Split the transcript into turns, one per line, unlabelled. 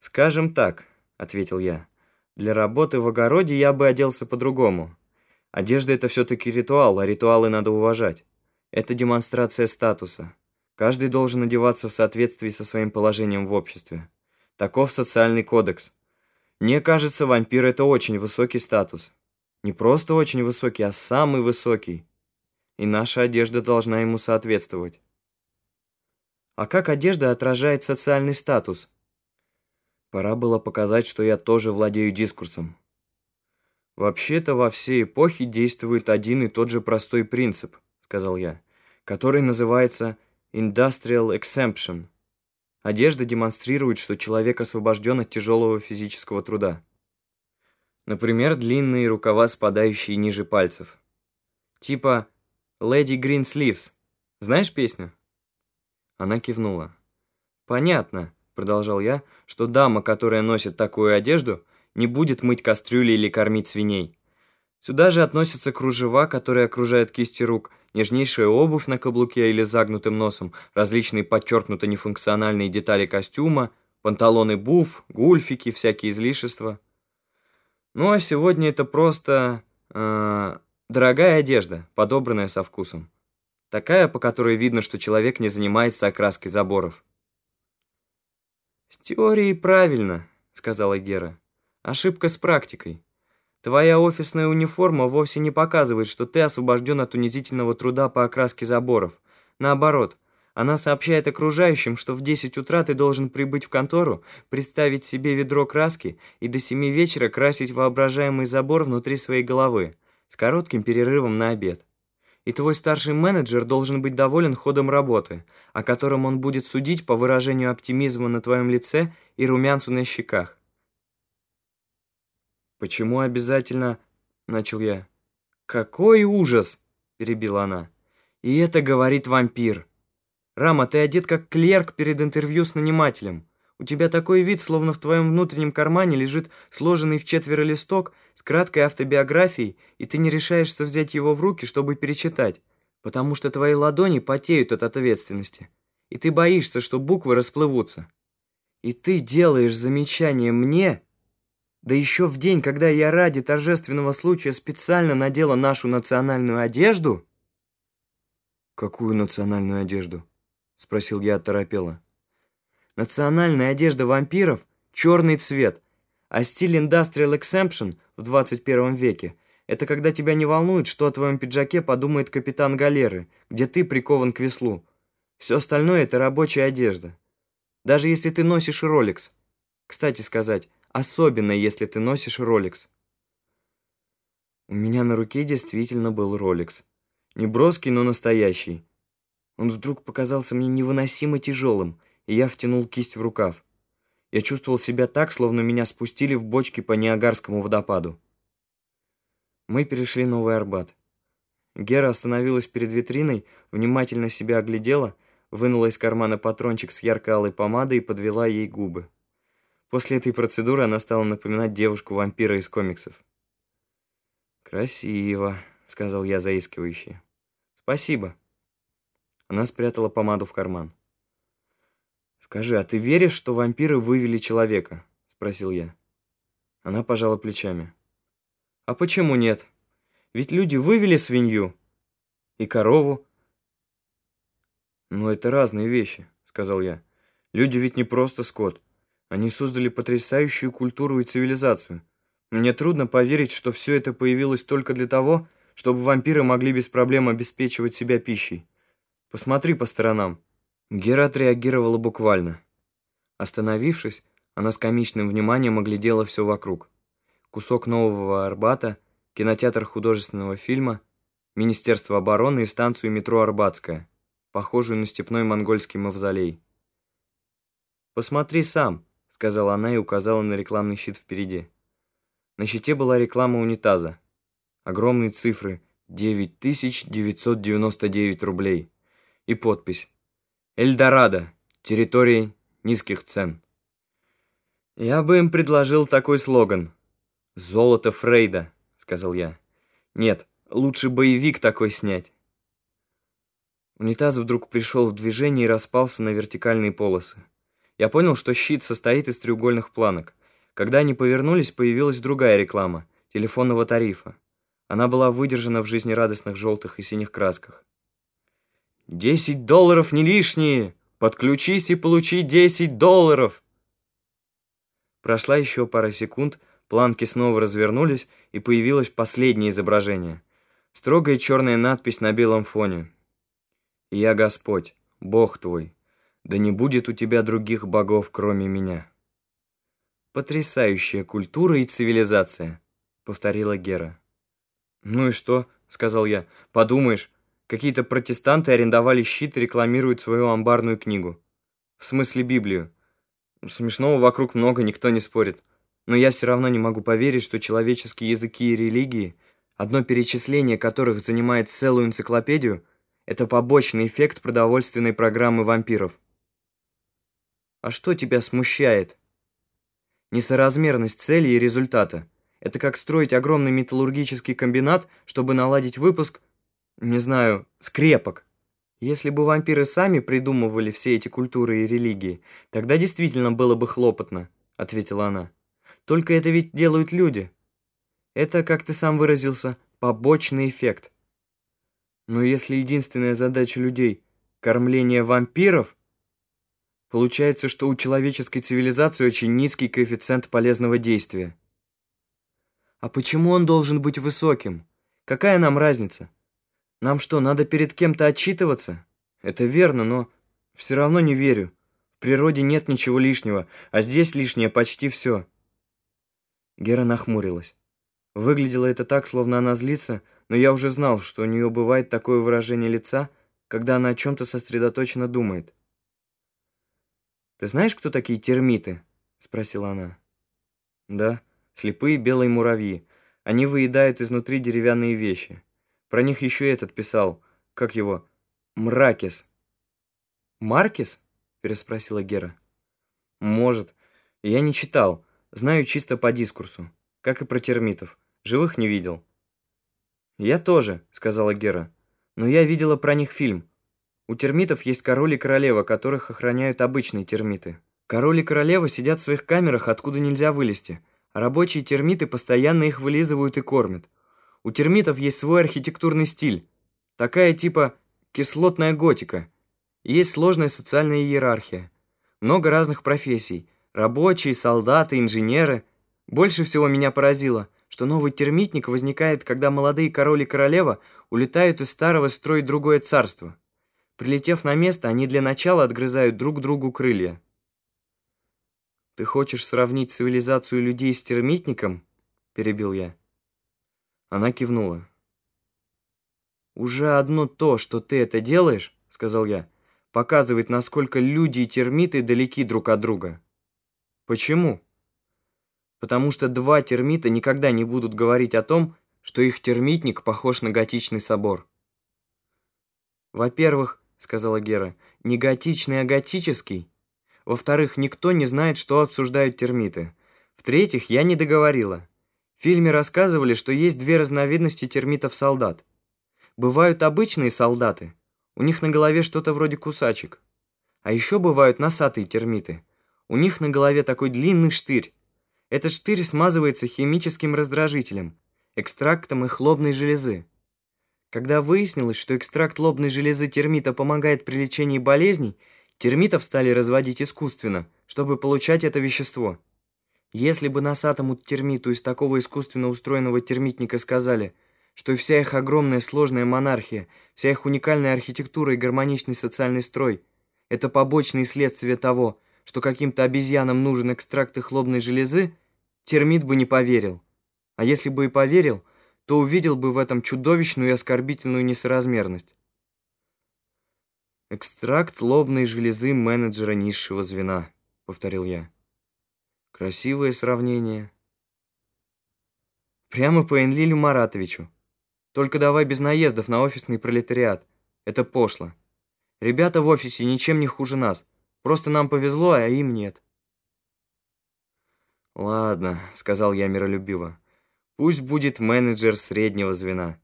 «Скажем так», — ответил я. «Для работы в огороде я бы оделся по-другому. Одежда — это все-таки ритуал, а ритуалы надо уважать. Это демонстрация статуса. Каждый должен одеваться в соответствии со своим положением в обществе. Таков социальный кодекс. Мне кажется, вампир — это очень высокий статус. Не просто очень высокий, а самый высокий. И наша одежда должна ему соответствовать. А как одежда отражает социальный статус? Пора было показать, что я тоже владею дискурсом. «Вообще-то во все эпохи действует один и тот же простой принцип», — сказал я, который называется «industrial exemption». Одежда демонстрирует, что человек освобожден от тяжелого физического труда. Например, длинные рукава, спадающие ниже пальцев. Типа «Lady Green Sleeves». Знаешь песню? Она кивнула. «Понятно», — продолжал я, «что дама, которая носит такую одежду, не будет мыть кастрюли или кормить свиней. Сюда же относятся кружева, которые окружают кисти рук, нежнейшая обувь на каблуке или загнутым носом, различные подчеркнуто нефункциональные детали костюма, панталоны буф, гульфики, всякие излишества. Ну а сегодня это просто... Э, дорогая одежда, подобранная со вкусом. Такая, по которой видно, что человек не занимается окраской заборов. «С теорией правильно», — сказала Гера. «Ошибка с практикой. Твоя офисная униформа вовсе не показывает, что ты освобожден от унизительного труда по окраске заборов. Наоборот, она сообщает окружающим, что в 10 утра ты должен прибыть в контору, представить себе ведро краски и до 7 вечера красить воображаемый забор внутри своей головы, с коротким перерывом на обед. И твой старший менеджер должен быть доволен ходом работы, о котором он будет судить по выражению оптимизма на твоем лице и румянцу на щеках. «Почему обязательно...» — начал я. «Какой ужас!» — перебила она. «И это говорит вампир. Рама, ты одет как клерк перед интервью с нанимателем. У тебя такой вид, словно в твоем внутреннем кармане лежит сложенный в четверо листок с краткой автобиографией, и ты не решаешься взять его в руки, чтобы перечитать, потому что твои ладони потеют от ответственности, и ты боишься, что буквы расплывутся. И ты делаешь замечание мне, да еще в день, когда я ради торжественного случая специально надела нашу национальную одежду?» «Какую национальную одежду?» — спросил я оторопело. «Национальная одежда вампиров — черный цвет, а стиль Industrial Exemption в 21 веке — это когда тебя не волнует, что о твоем пиджаке подумает капитан галеры, где ты прикован к веслу. Все остальное — это рабочая одежда. Даже если ты носишь Rolex. Кстати сказать, Особенно, если ты носишь Rolex. У меня на руке действительно был Rolex. Не броский, но настоящий. Он вдруг показался мне невыносимо тяжелым, и я втянул кисть в рукав. Я чувствовал себя так, словно меня спустили в бочке по Ниагарскому водопаду. Мы перешли Новый Арбат. Гера остановилась перед витриной, внимательно себя оглядела, вынула из кармана патрончик с ярко-алой помадой и подвела ей губы. После этой процедуры она стала напоминать девушку-вампира из комиксов. «Красиво», — сказал я заискивающе. «Спасибо». Она спрятала помаду в карман. «Скажи, а ты веришь, что вампиры вывели человека?» — спросил я. Она пожала плечами. «А почему нет? Ведь люди вывели свинью и корову». «Ну, это разные вещи», — сказал я. «Люди ведь не просто скот». Они создали потрясающую культуру и цивилизацию. Мне трудно поверить, что все это появилось только для того, чтобы вампиры могли без проблем обеспечивать себя пищей. Посмотри по сторонам. Герат реагировала буквально. Остановившись, она с комичным вниманием оглядела все вокруг. Кусок нового Арбата, кинотеатр художественного фильма, Министерство обороны и станцию метро Арбатская, похожую на степной монгольский мавзолей. «Посмотри сам», сказала она и указала на рекламный щит впереди. На щите была реклама унитаза. Огромные цифры 9999 рублей. И подпись «Эльдорадо. Территории низких цен». «Я бы им предложил такой слоган. Золото Фрейда», — сказал я. «Нет, лучше боевик такой снять». Унитаз вдруг пришел в движение и распался на вертикальные полосы. Я понял, что щит состоит из треугольных планок. Когда они повернулись, появилась другая реклама – телефонного тарифа. Она была выдержана в жизнерадостных желтых и синих красках. «Десять долларов не лишние! Подключись и получи десять долларов!» Прошла еще пара секунд, планки снова развернулись, и появилось последнее изображение. Строгая черная надпись на белом фоне. «Я Господь, Бог твой, да не будет у тебя других богов, кроме меня». Потрясающая культура и цивилизация повторила Гера. «Ну и что?» — сказал я. «Подумаешь, какие-то протестанты арендовали щит и рекламируют свою амбарную книгу. В смысле Библию. Смешного вокруг много, никто не спорит. Но я все равно не могу поверить, что человеческие языки и религии, одно перечисление которых занимает целую энциклопедию, это побочный эффект продовольственной программы вампиров. А что тебя смущает? Несоразмерность цели и результата. Это как строить огромный металлургический комбинат, чтобы наладить выпуск, не знаю, скрепок. Если бы вампиры сами придумывали все эти культуры и религии, тогда действительно было бы хлопотно, ответила она. Только это ведь делают люди. Это, как ты сам выразился, побочный эффект. Но если единственная задача людей – кормление вампиров, получается, что у человеческой цивилизации очень низкий коэффициент полезного действия. А почему он должен быть высоким? Какая нам разница? Нам что, надо перед кем-то отчитываться? Это верно, но все равно не верю. В природе нет ничего лишнего, а здесь лишнее почти все. Гера нахмурилась. Выглядело это так, словно она злится, но я уже знал, что у нее бывает такое выражение лица, когда она о чем-то сосредоточенно думает. «Ты знаешь, кто такие термиты?» — спросила она. «Да», Слепые белые муравьи. Они выедают изнутри деревянные вещи. Про них еще этот писал. Как его? Мракис. «Маркис?» – переспросила Гера. «Может. Я не читал. Знаю чисто по дискурсу. Как и про термитов. Живых не видел». «Я тоже», – сказала Гера. «Но я видела про них фильм. У термитов есть король и королева, которых охраняют обычные термиты. Король и королева сидят в своих камерах, откуда нельзя вылезти. Рабочие термиты постоянно их вылизывают и кормят. У термитов есть свой архитектурный стиль. Такая типа кислотная готика. Есть сложная социальная иерархия. Много разных профессий. Рабочие, солдаты, инженеры. Больше всего меня поразило, что новый термитник возникает, когда молодые король и королева улетают из старого строить другое царство. Прилетев на место, они для начала отгрызают друг другу крылья. «Ты хочешь сравнить цивилизацию людей с термитником?» – перебил я. Она кивнула. «Уже одно то, что ты это делаешь, — сказал я, — показывает, насколько люди и термиты далеки друг от друга». «Почему?» «Потому что два термита никогда не будут говорить о том, что их термитник похож на готичный собор». «Во-первых, — сказала Гера, — не готичный, а готический. Во-вторых, никто не знает, что обсуждают термиты. В-третьих, я не договорила. В фильме рассказывали, что есть две разновидности термитов-солдат. Бывают обычные солдаты. У них на голове что-то вроде кусачек. А еще бывают носатые термиты. У них на голове такой длинный штырь. Этот штырь смазывается химическим раздражителем, экстрактом их лобной железы. Когда выяснилось, что экстракт лобной железы термита помогает при лечении болезней, Термитов стали разводить искусственно, чтобы получать это вещество. Если бы носатому термиту из такого искусственно устроенного термитника сказали, что вся их огромная сложная монархия, вся их уникальная архитектура и гармоничный социальный строй – это побочные следствия того, что каким-то обезьянам нужен экстракт их лобной железы, термит бы не поверил. А если бы и поверил, то увидел бы в этом чудовищную и оскорбительную несоразмерность. «Экстракт лобной железы менеджера низшего звена», — повторил я. «Красивое сравнение». «Прямо по Энлилю Маратовичу. Только давай без наездов на офисный пролетариат. Это пошло. Ребята в офисе ничем не хуже нас. Просто нам повезло, а им нет». «Ладно», — сказал я миролюбиво. «Пусть будет менеджер среднего звена».